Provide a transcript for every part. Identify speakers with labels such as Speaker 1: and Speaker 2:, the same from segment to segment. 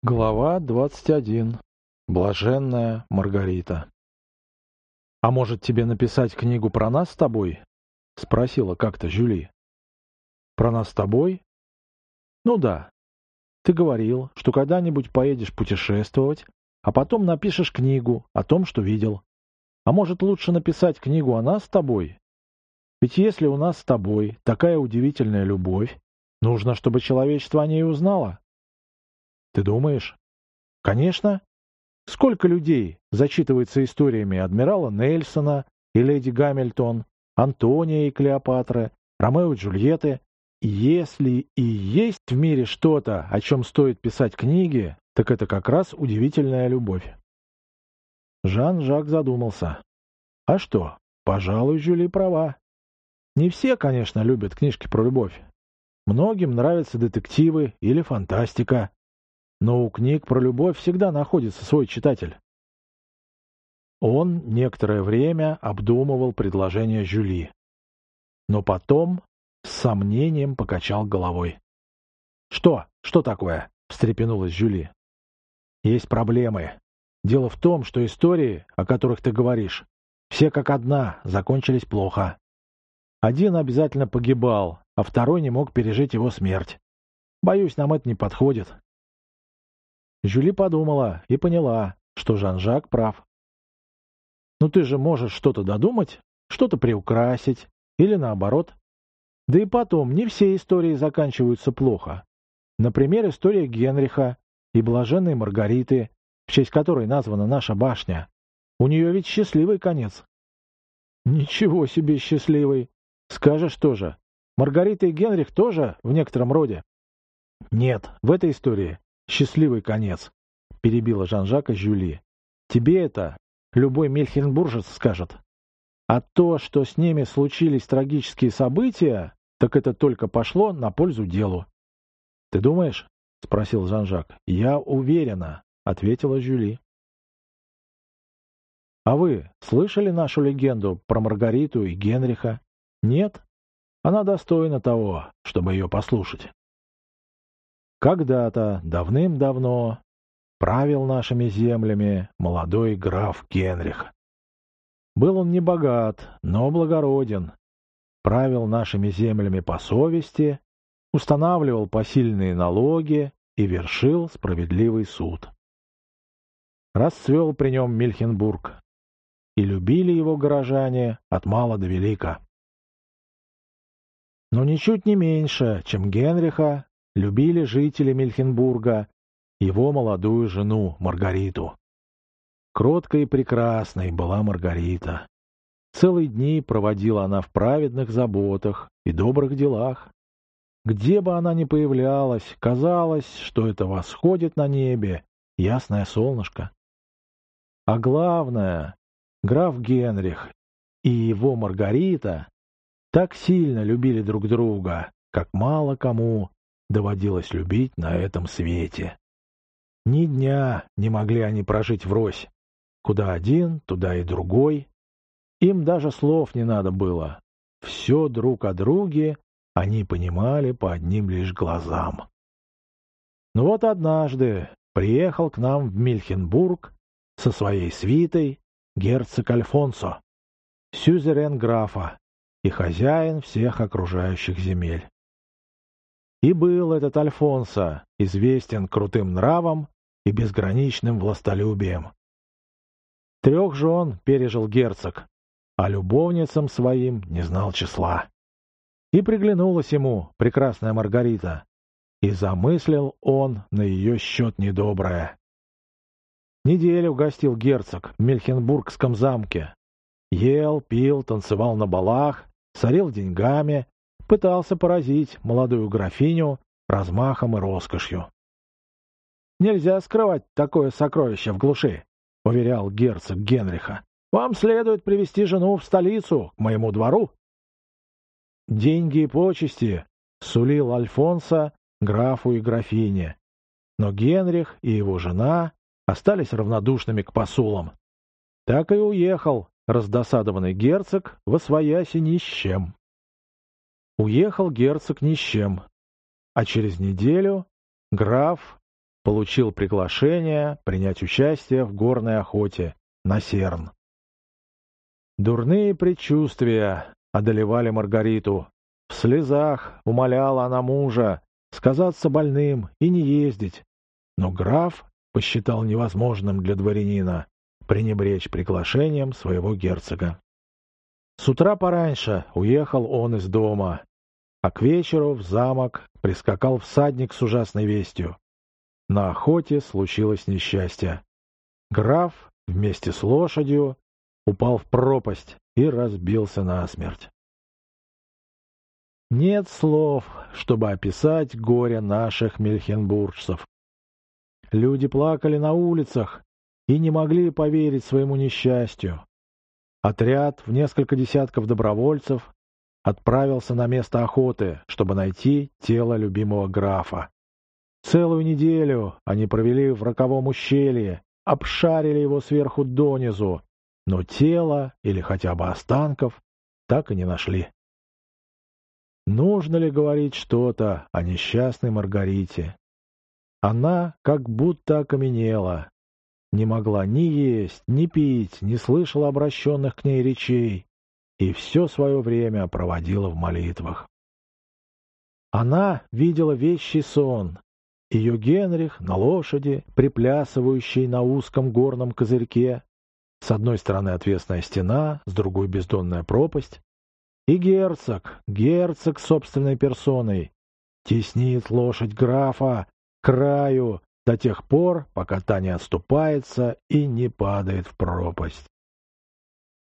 Speaker 1: Глава 21. Блаженная Маргарита. «А может, тебе написать книгу про нас с тобой?» — спросила как-то Жюли. «Про нас с тобой?» «Ну да. Ты говорил, что когда-нибудь поедешь путешествовать, а потом напишешь книгу о том, что видел. А может, лучше написать книгу о нас с тобой? Ведь если у нас с тобой такая удивительная любовь, нужно, чтобы человечество о ней узнало». Ты думаешь? Конечно. Сколько людей зачитывается историями адмирала Нельсона и леди Гамильтон, Антония и Клеопатры, Ромео и Джульетты. Если и есть в мире что-то, о чем стоит писать книги, так это как раз удивительная любовь. Жан-Жак задумался. А что, пожалуй, Жюли права. Не все, конечно, любят книжки про любовь. Многим нравятся детективы или фантастика. Но у книг про любовь всегда находится свой читатель. Он некоторое время обдумывал предложение Жюли, но потом с сомнением покачал головой. «Что? Что такое?» — встрепенулась Жюли. «Есть проблемы. Дело в том, что истории, о которых ты говоришь, все как одна, закончились плохо. Один обязательно погибал, а второй не мог пережить его смерть. Боюсь, нам это не подходит. Жюли подумала и поняла, что Жан-Жак прав. «Ну ты же можешь что-то додумать, что-то приукрасить, или наоборот. Да и потом, не все истории заканчиваются плохо. Например, история Генриха и блаженной Маргариты, в честь которой названа наша башня. У нее ведь счастливый конец». «Ничего себе счастливый! Скажешь тоже. Маргарита и Генрих тоже в некотором роде?» «Нет, в этой истории счастливый конец», — перебила Жан-Жака Жюли. «Тебе это любой мельхенбуржец скажет. А то, что с ними случились трагические события, так это только пошло на пользу делу». «Ты думаешь?» — спросил Жан-Жак. «Я уверена», — ответила Жюли. «А вы слышали нашу легенду про Маргариту и Генриха? Нет? Она достойна того, чтобы ее послушать». Когда-то, давным-давно, правил нашими землями молодой граф Генрих. Был он не богат, но благороден. Правил нашими землями по совести, устанавливал посильные налоги и вершил справедливый суд. Расцвел при нем Мильхенбург, и любили его горожане от мала до велика. Но ничуть не меньше, чем Генриха, любили жители Мельхенбурга его молодую жену Маргариту. Кроткой и прекрасной была Маргарита. Целые дни проводила она в праведных заботах и добрых делах. Где бы она ни появлялась, казалось, что это восходит на небе ясное солнышко. А главное, граф Генрих и его Маргарита так сильно любили друг друга, как мало кому доводилось любить на этом свете. Ни дня не могли они прожить врозь. Куда один, туда и другой. Им даже слов не надо было. Все друг о друге они понимали по одним лишь глазам. Но вот однажды приехал к нам в Мильхенбург со своей свитой герцог Альфонсо, сюзерен графа и хозяин всех окружающих земель. И был этот Альфонсо известен крутым нравом и безграничным властолюбием. Трех жен пережил герцог, а любовницам своим не знал числа. И приглянулась ему прекрасная Маргарита, и замыслил он на ее счет недоброе. Неделю гостил герцог в Мельхенбургском замке. Ел, пил, танцевал на балах, сорил деньгами пытался поразить молодую графиню размахом и роскошью. «Нельзя скрывать такое сокровище в глуши», — уверял герцог Генриха. «Вам следует привести жену в столицу, к моему двору». Деньги и почести сулил Альфонсо графу и графине, но Генрих и его жена остались равнодушными к посулам. Так и уехал раздосадованный герцог во свояси ни с чем. Уехал герцог ни с чем, а через неделю граф получил приглашение принять участие в горной охоте на Серн. Дурные предчувствия одолевали Маргариту. В слезах умоляла она мужа сказаться больным и не ездить. Но граф посчитал невозможным для дворянина пренебречь приглашением своего герцога. С утра пораньше уехал он из дома, а к вечеру в замок прискакал всадник с ужасной вестью. На охоте случилось несчастье. Граф вместе с лошадью упал в пропасть и разбился насмерть. Нет слов, чтобы описать горе наших мельхенбуржцев. Люди плакали на улицах и не могли поверить своему несчастью. Отряд в несколько десятков добровольцев отправился на место охоты, чтобы найти тело любимого графа. Целую неделю они провели в роковом ущелье, обшарили его сверху донизу, но тело или хотя бы останков так и не нашли. Нужно ли говорить что-то о несчастной Маргарите? Она как будто окаменела, не могла ни есть, ни пить, не слышала обращенных к ней речей и все свое время проводила в молитвах. Она видела вещий сон. Ее Генрих на лошади, приплясывающий на узком горном козырьке. С одной стороны отвесная стена, с другой бездонная пропасть. И герцог, герцог собственной персоной, теснит лошадь графа к краю, до тех пор, пока та не отступается и не падает в пропасть.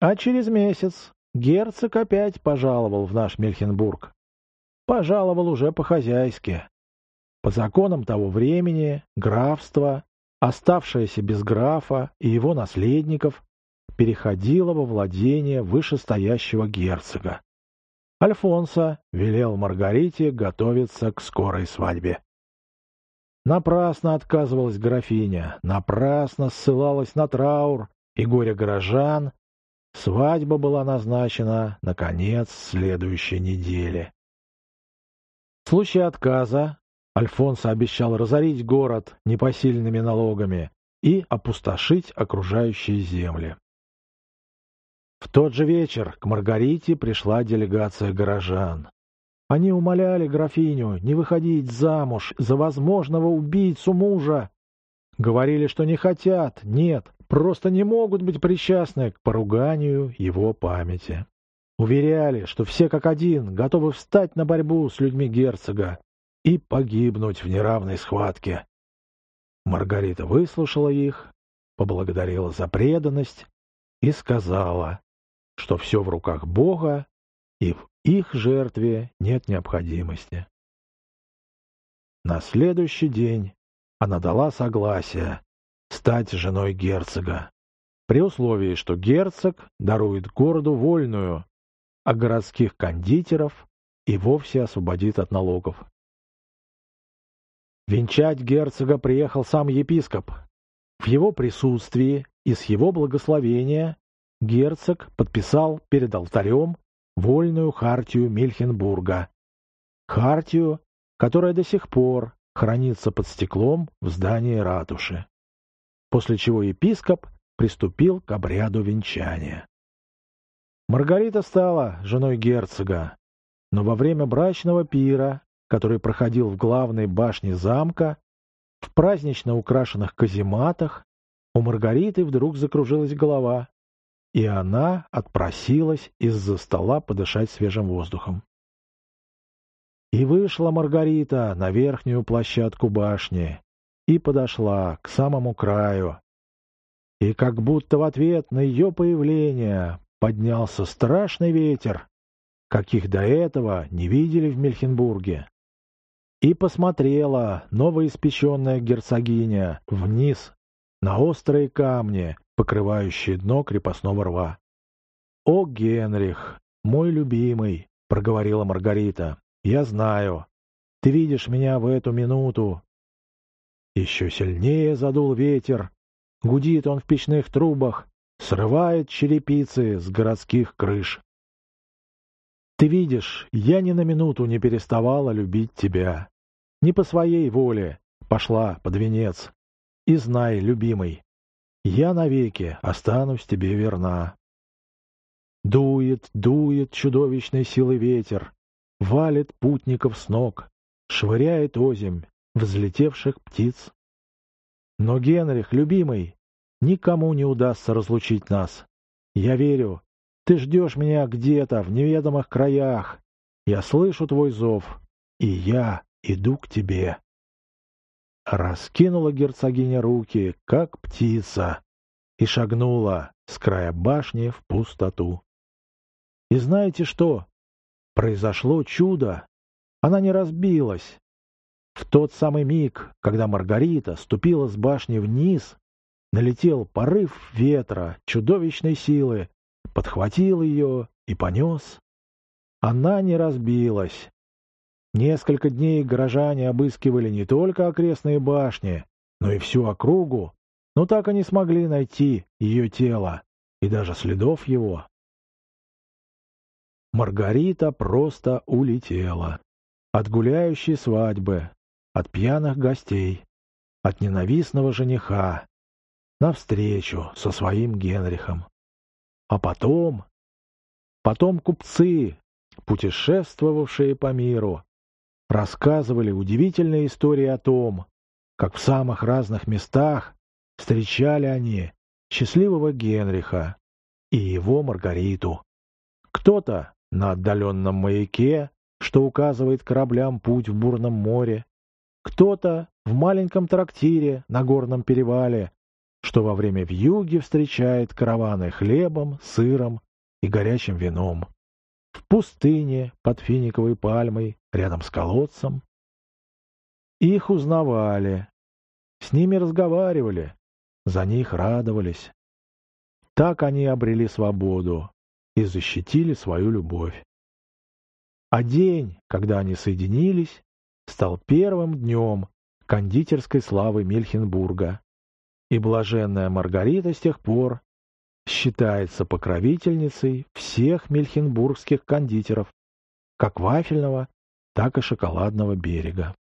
Speaker 1: А через месяц герцог опять пожаловал в наш Мельхенбург. Пожаловал уже по-хозяйски. По законам того времени графство, оставшееся без графа и его наследников, переходило во владение вышестоящего герцога. Альфонсо велел Маргарите готовиться к скорой свадьбе. Напрасно отказывалась графиня, напрасно ссылалась на траур и горе горожан. Свадьба была назначена на конец следующей недели. В случае отказа Альфонсо обещал разорить город непосильными налогами и опустошить окружающие земли. В тот же вечер к Маргарите пришла делегация горожан. Они умоляли графиню не выходить замуж за возможного убийцу мужа. Говорили, что не хотят, нет, просто не могут быть причастны к поруганию его памяти. Уверяли, что все как один готовы встать на борьбу с людьми герцога и погибнуть в неравной схватке. Маргарита выслушала их, поблагодарила за преданность и сказала, что все в руках Бога и в их жертве нет необходимости. На следующий день она дала согласие стать женой герцога, при условии, что герцог дарует городу вольную, а городских кондитеров и вовсе освободит от налогов. Венчать герцога приехал сам епископ. В его присутствии и с его благословения герцог подписал перед алтарем вольную хартию Мильхенбурга. Хартию, которая до сих пор хранится под стеклом в здании ратуши. После чего епископ приступил к обряду венчания. Маргарита стала женой герцога, но во время брачного пира, который проходил в главной башне замка, в празднично украшенных казематах, у Маргариты вдруг закружилась голова и она отпросилась из-за стола подышать свежим воздухом. И вышла Маргарита на верхнюю площадку башни и подошла к самому краю. И как будто в ответ на ее появление поднялся страшный ветер, каких до этого не видели в Мельхенбурге. И посмотрела новоиспеченная герцогиня вниз на острые камни, покрывающие дно крепостного рва. «О, Генрих, мой любимый!» — проговорила Маргарита. «Я знаю. Ты видишь меня в эту минуту». Еще сильнее задул ветер. Гудит он в печных трубах, срывает черепицы с городских крыш. Ты видишь, я ни на минуту не переставала любить тебя. Не по своей воле, пошла под венец. И знай, любимый, я навеки останусь тебе верна. Дует, дует чудовищной силы ветер, валит путников с ног, швыряет озимь взлетевших птиц. Но, Генрих, любимый, никому не удастся разлучить нас. Я верю, ты ждешь меня где-то в неведомых краях. Я слышу твой зов, и я иду к тебе. Раскинула герцогиня руки, как птица, и шагнула с края башни в пустоту. И знаете что? Произошло чудо. Она не разбилась. В тот самый миг, когда Маргарита ступила с башни вниз, налетел порыв ветра чудовищной силы, подхватил ее и понес. Она не разбилась. Несколько дней горожане обыскивали не только окрестные башни, но и всю округу, но так и не смогли найти ее тело и даже следов его. Маргарита просто улетела. От гуляющей свадьбы, от пьяных гостей, от ненавистного жениха, навстречу со своим Генрихом. А потом... Потом купцы, путешествовавшие по миру, рассказывали удивительные истории о том, как в самых разных местах встречали они счастливого Генриха и его Маргариту. Кто-то на отдаленном маяке, что указывает кораблям путь в бурном море, кто-то в маленьком трактире на горном перевале, что во время вьюги встречает караваны хлебом, сыром и горячим вином. В пустыне под финиковой пальмой, рядом с колодцем. Их узнавали, с ними разговаривали, за них радовались. Так они обрели свободу, и защитили свою любовь. А день, когда они соединились, стал первым днем кондитерской славы Мельхенбурга, и блаженная Маргарита с тех пор считается покровительницей всех мельхенбургских кондитеров, как вафельного, так и шоколадного берега.